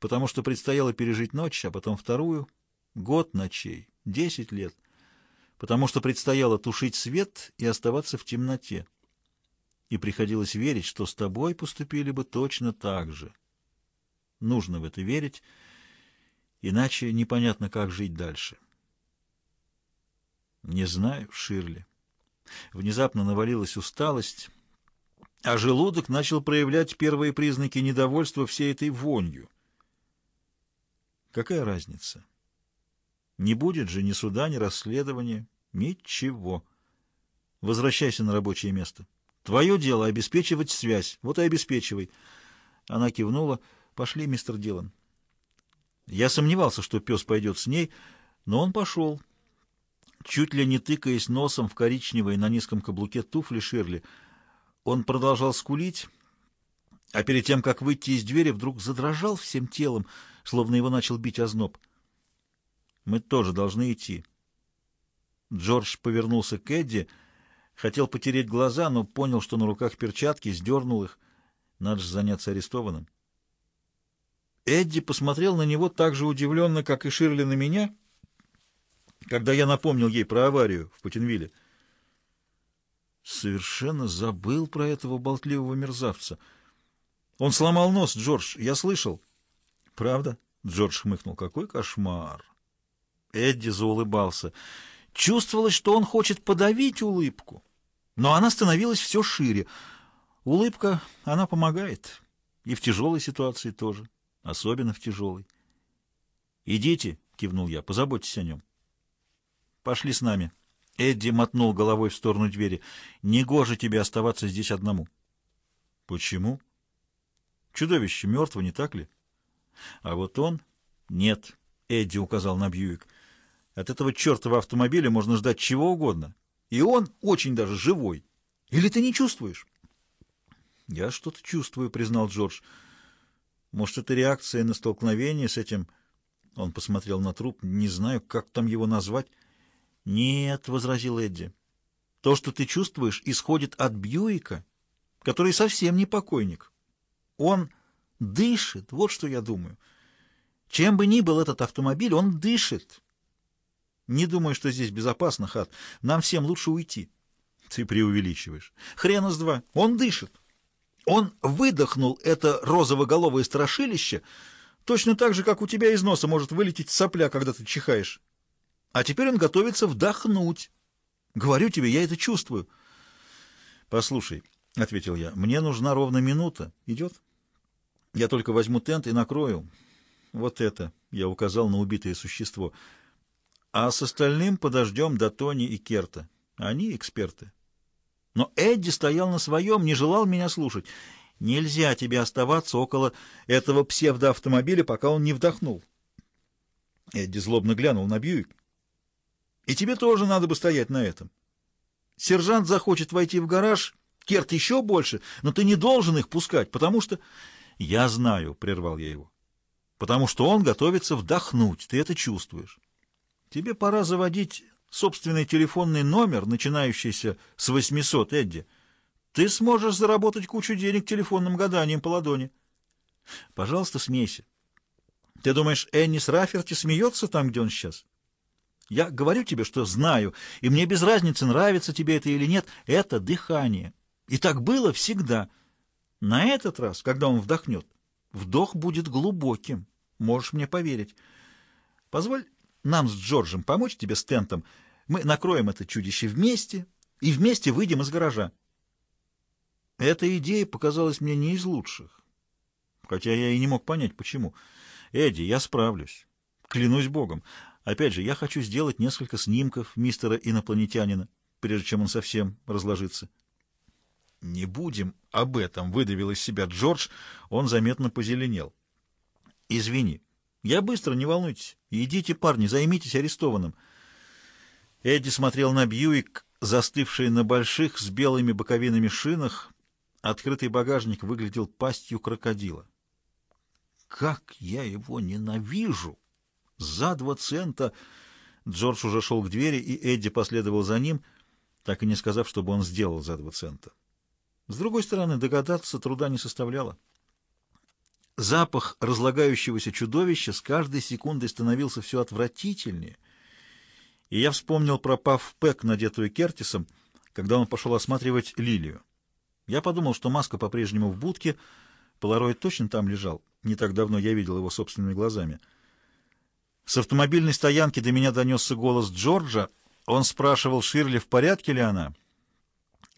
потому что предстояло пережить ночь, а потом вторую, год ночей, десять лет, потому что предстояло тушить свет и оставаться в темноте. И приходилось верить, что с тобой поступили бы точно так же. Нужно в это верить, иначе непонятно, как жить дальше. Не знаю, Ширли. Внезапно навалилась усталость, а желудок начал проявлять первые признаки недовольства всей этой вонью. Какая разница? Не будет же ни суда, ни расследования, ничего. Возвращайся на рабочее место. Твое дело — обеспечивать связь. Вот и обеспечивай. Она кивнула. Пошли, мистер Дилан. Я сомневался, что пес пойдет с ней, но он пошел. Чуть ли не тыкаясь носом в коричневые на низком каблуке туфли Ширли, он продолжал скулить, а перед тем, как выйти из двери, вдруг задрожал всем телом, словно его начал бить озноб. «Мы тоже должны идти». Джордж повернулся к Эдди, хотел потереть глаза, но понял, что на руках перчатки, сдернул их. Надо же заняться арестованным. Эдди посмотрел на него так же удивленно, как и Ширли на меня, когда я напомнил ей про аварию в Путинвилле. Совершенно забыл про этого болтливого мерзавца. Он сломал нос, Джордж, я слышал. Правда? Джордж хмыкнул. Какой кошмар. Эдди заулыбался. Чувствовалось, что он хочет подавить улыбку, но она становилась все шире. Улыбка, она помогает. И в тяжелой ситуации тоже. Особенно в тяжелой. «Идите», — кивнул я, — «позаботьтесь о нем». «Пошли с нами». Эдди мотнул головой в сторону двери. «Негоже тебе оставаться здесь одному». «Почему?» «Чудовище мертво, не так ли?» «А вот он...» «Нет», — Эдди указал на Бьюик. «От этого чертова автомобиля можно ждать чего угодно. И он очень даже живой. Или ты не чувствуешь?» «Я что-то чувствую», — признал Джордж. «Может, это реакция на столкновение с этим...» Он посмотрел на труп. «Не знаю, как там его назвать». «Нет», — возразил Эдди, — «то, что ты чувствуешь, исходит от Бьюика, который совсем не покойник. Он дышит, вот что я думаю. Чем бы ни был этот автомобиль, он дышит. Не думаю, что здесь безопасно, Хат. Нам всем лучше уйти». «Ты преувеличиваешь. Хрена с два. Он дышит. Он выдохнул это розово-головое страшилище точно так же, как у тебя из носа может вылететь сопля, когда ты чихаешь». А теперь он готовится вдохнуть. Говорю тебе, я это чувствую. Послушай, — ответил я, — мне нужна ровно минута. Идет? Я только возьму тент и накрою. Вот это, — я указал на убитое существо. А с остальным подождем до Тони и Керта. Они эксперты. Но Эдди стоял на своем, не желал меня слушать. Нельзя тебе оставаться около этого псевдоавтомобиля, пока он не вдохнул. Эдди злобно глянул на Бьюик. И тебе тоже надо бы стоять на этом. Сержант захочет войти в гараж, Керт еще больше, но ты не должен их пускать, потому что... Я знаю, — прервал я его, — потому что он готовится вдохнуть, ты это чувствуешь. Тебе пора заводить собственный телефонный номер, начинающийся с 800, Эдди. Ты сможешь заработать кучу денег телефонным гаданием по ладони. Пожалуйста, смейся. Ты думаешь, Эннис Раферти смеется там, где он сейчас? Я говорю тебе, что знаю, и мне без разницы, нравится тебе это или нет, это дыхание. И так было всегда. На этот раз, когда он вдохнет, вдох будет глубоким, можешь мне поверить. Позволь нам с Джорджем помочь тебе с тентом. Мы накроем это чудище вместе и вместе выйдем из гаража. Эта идея показалась мне не из лучших, хотя я и не мог понять, почему. Эдди, я справлюсь. Клянусь Богом. Опять же, я хочу сделать несколько снимков мистера инопланетянина, прежде чем он совсем разложится. «Не будем об этом», — выдавил из себя Джордж. Он заметно позеленел. «Извини. Я быстро, не волнуйтесь. Идите, парни, займитесь арестованным». Эдди смотрел на Бьюик, застывший на больших с белыми боковинами шинах. Открытый багажник выглядел пастью крокодила. «Как я его ненавижу!» За два цента! Джордж уже шел к двери, и Эдди последовал за ним, так и не сказав, чтобы он сделал за два цента. С другой стороны, догадаться труда не составляло. Запах разлагающегося чудовища с каждой секундой становился все отвратительнее, и я вспомнил про паф-пэк, надетую Кертисом, когда он пошел осматривать лилию. Я подумал, что маска по-прежнему в будке, полароид точно там лежал. Не так давно я видел его собственными глазами. С автомобильной стоянки до меня донесся голос Джорджа. Он спрашивал, Ширли, в порядке ли она.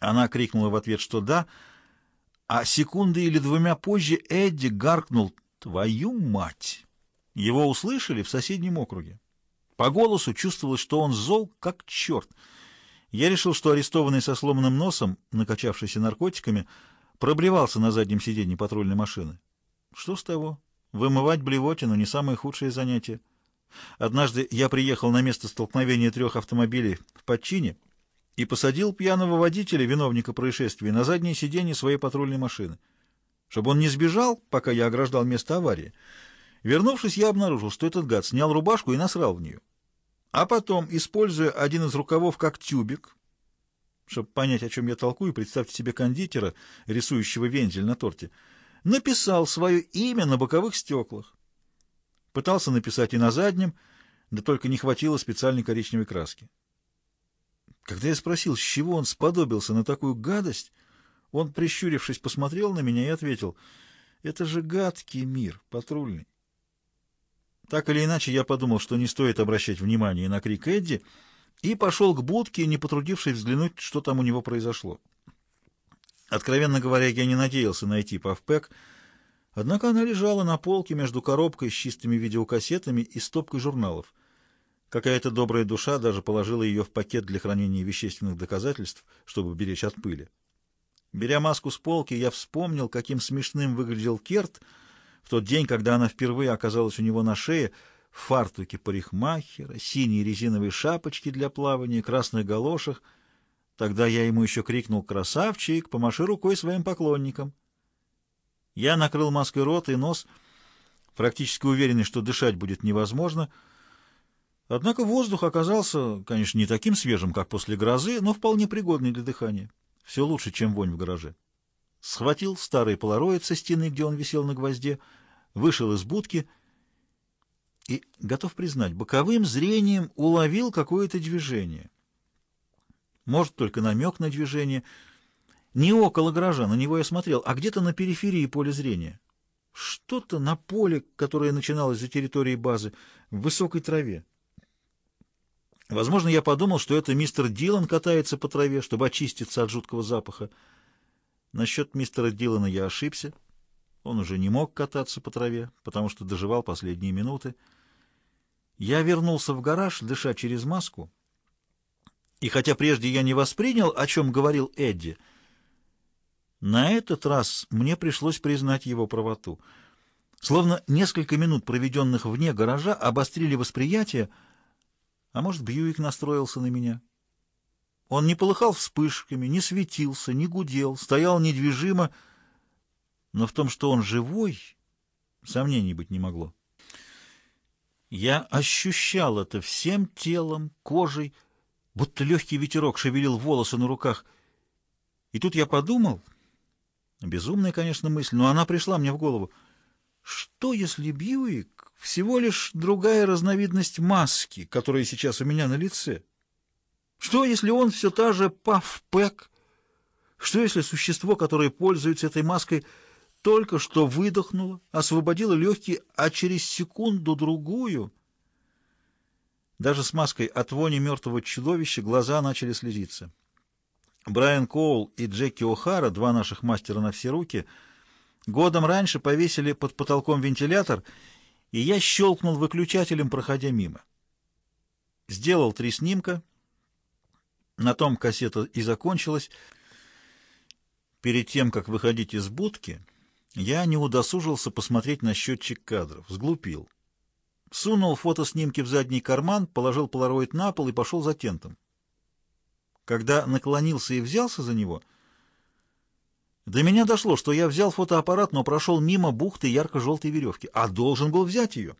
Она крикнула в ответ, что да, — а секунды или двумя позже Эдди гаркнул «Твою мать!». Его услышали в соседнем округе. По голосу чувствовалось, что он зол, как черт. Я решил, что арестованный со сломанным носом, накачавшийся наркотиками, проблевался на заднем сиденье патрульной машины. Что с того? Вымывать блевотину — не самое худшее занятие. Однажды я приехал на место столкновения трех автомобилей в Подчине — и посадил пьяного водителя, виновника происшествия, на заднее сиденье своей патрульной машины. Чтобы он не сбежал, пока я ограждал место аварии. Вернувшись, я обнаружил, что этот гад снял рубашку и насрал в нее. А потом, используя один из рукавов как тюбик, чтобы понять, о чем я толкую, представьте себе кондитера, рисующего вензель на торте, написал свое имя на боковых стеклах. Пытался написать и на заднем, да только не хватило специальной коричневой краски. Когда я спросил, с чего он сподобился на такую гадость, он, прищурившись, посмотрел на меня и ответил, «Это же гадкий мир, патрульный». Так или иначе, я подумал, что не стоит обращать внимание на крик Эдди, и пошел к будке, не потрудившись взглянуть, что там у него произошло. Откровенно говоря, я не надеялся найти павпэк, однако она лежала на полке между коробкой с чистыми видеокассетами и стопкой журналов — Какая-то добрая душа даже положила ее в пакет для хранения вещественных доказательств, чтобы беречь от пыли. Беря маску с полки, я вспомнил, каким смешным выглядел Керт в тот день, когда она впервые оказалась у него на шее, в фартуке парикмахера, синие резиновые шапочки для плавания, красных галошах. Тогда я ему еще крикнул «Красавчик! Помаши рукой своим поклонникам!» Я накрыл маской рот и нос, практически уверенный, что дышать будет невозможно, — Однако воздух оказался, конечно, не таким свежим, как после грозы, но вполне пригодный для дыхания. Все лучше, чем вонь в гараже. Схватил старый полароид со стены, где он висел на гвозде, вышел из будки и, готов признать, боковым зрением уловил какое-то движение. Может, только намек на движение. Не около гаража, на него я смотрел, а где-то на периферии поля зрения. Что-то на поле, которое начиналось за территорией базы, в высокой траве. Возможно, я подумал, что это мистер Дилан катается по траве, чтобы очиститься от жуткого запаха. Насчет мистера Дилана я ошибся. Он уже не мог кататься по траве, потому что доживал последние минуты. Я вернулся в гараж, дыша через маску. И хотя прежде я не воспринял, о чем говорил Эдди, на этот раз мне пришлось признать его правоту. Словно несколько минут, проведенных вне гаража, обострили восприятие, а может, Бьюик настроился на меня? Он не полыхал вспышками, не светился, не гудел, стоял недвижимо, но в том, что он живой, сомнений быть не могло. Я ощущал это всем телом, кожей, будто легкий ветерок шевелил волосы на руках. И тут я подумал, безумная, конечно, мысль, но она пришла мне в голову, что если Бьюик всего лишь другая разновидность маски, которая сейчас у меня на лице. Что, если он все та же Паф-Пэк? Что, если существо, которое пользуется этой маской, только что выдохнуло, освободило легкие, а через секунду-другую... Даже с маской от вони мертвого чудовища глаза начали слезиться. Брайан Коул и Джеки О'Хара, два наших мастера на все руки, годом раньше повесили под потолком вентилятор — и я щелкнул выключателем, проходя мимо. Сделал три снимка. На том кассета и закончилась. Перед тем, как выходить из будки, я не удосужился посмотреть на счетчик кадров. Сглупил. Сунул фотоснимки в задний карман, положил полароид на пол и пошел за тентом. Когда наклонился и взялся за него — до меня дошло, что я взял фотоаппарат, но прошел мимо бухты ярко-желтой веревки, а должен был взять ее.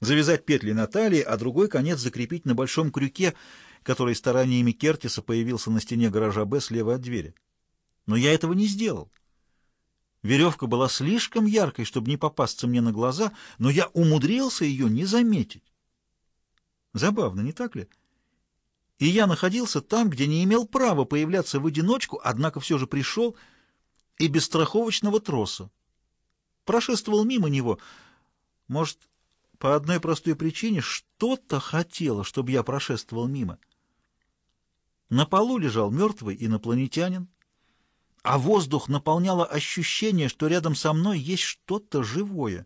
Завязать петли на талии, а другой конец закрепить на большом крюке, который стараниями Кертиса появился на стене гаража Б слева от двери. Но я этого не сделал. Веревка была слишком яркой, чтобы не попасться мне на глаза, но я умудрился ее не заметить. Забавно, не так ли? И я находился там, где не имел права появляться в одиночку, однако все же пришел и без страховочного троса. Прошествовал мимо него. Может, по одной простой причине что-то хотело, чтобы я прошествовал мимо. На полу лежал мертвый инопланетянин, а воздух наполняло ощущение, что рядом со мной есть что-то живое.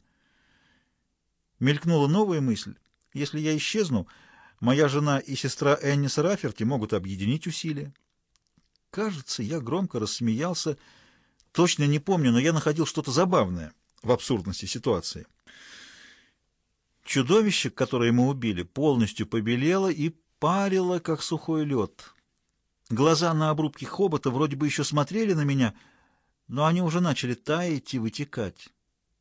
Мелькнула новая мысль. Если я исчезну, моя жена и сестра Эннис Раферти могут объединить усилия. Кажется, я громко рассмеялся. Точно не помню, но я находил что-то забавное в абсурдности ситуации. Чудовище, которое мы убили, полностью побелело и парило, как сухой лед. Глаза на обрубке хобота вроде бы еще смотрели на меня, но они уже начали таять и вытекать.